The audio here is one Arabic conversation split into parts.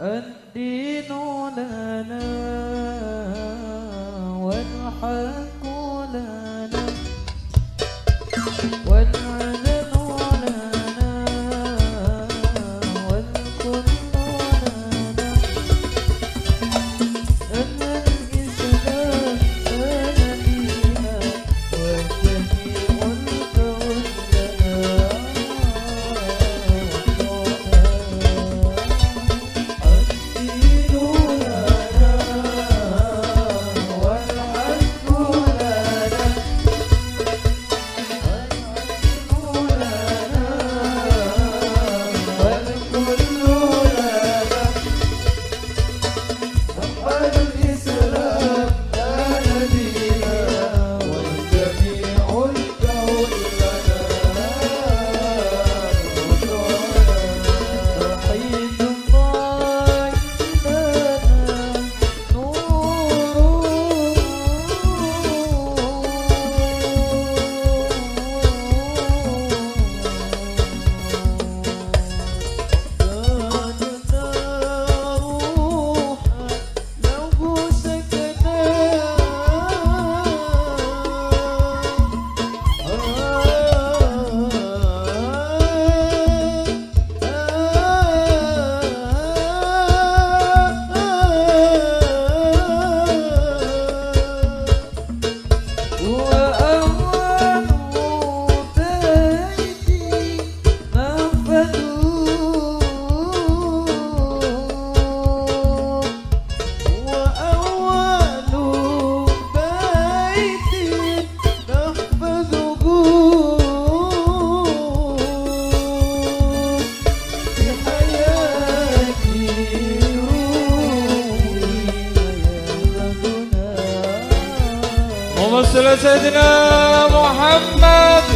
الدين لنا والحق لنا والعذاب صل سيدنا محمد.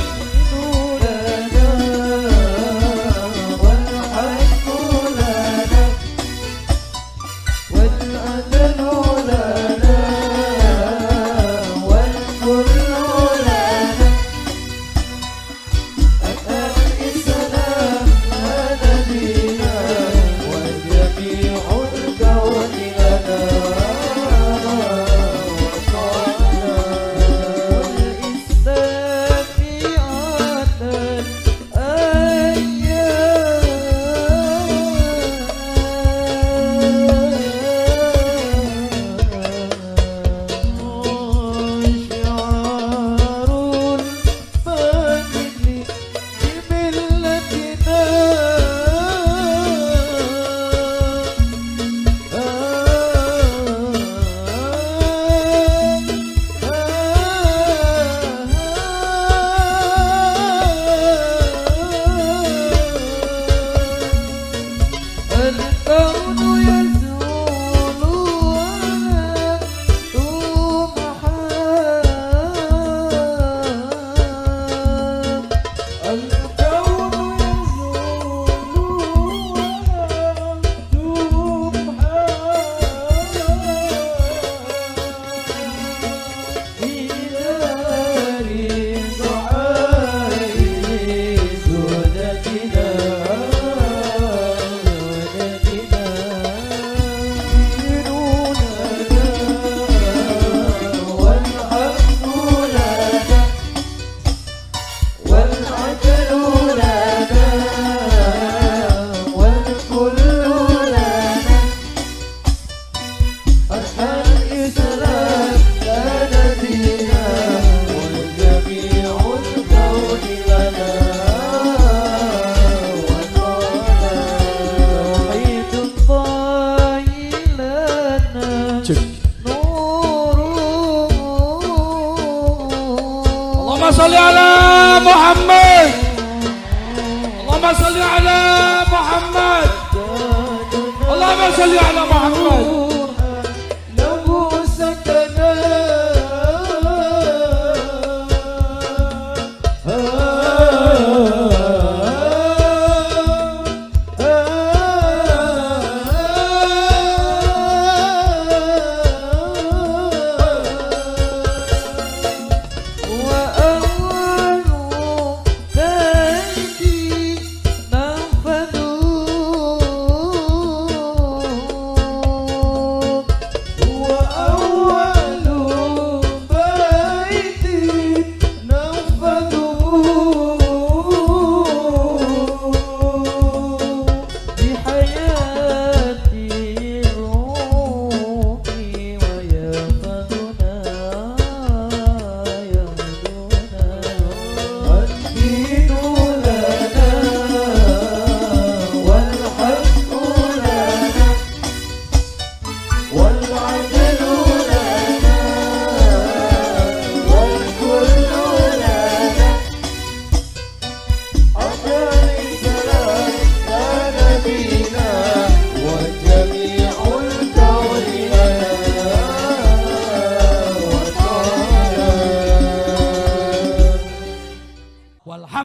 صل على محمد. اللهم صل على محمد. اللهم صل على محمد. Lord.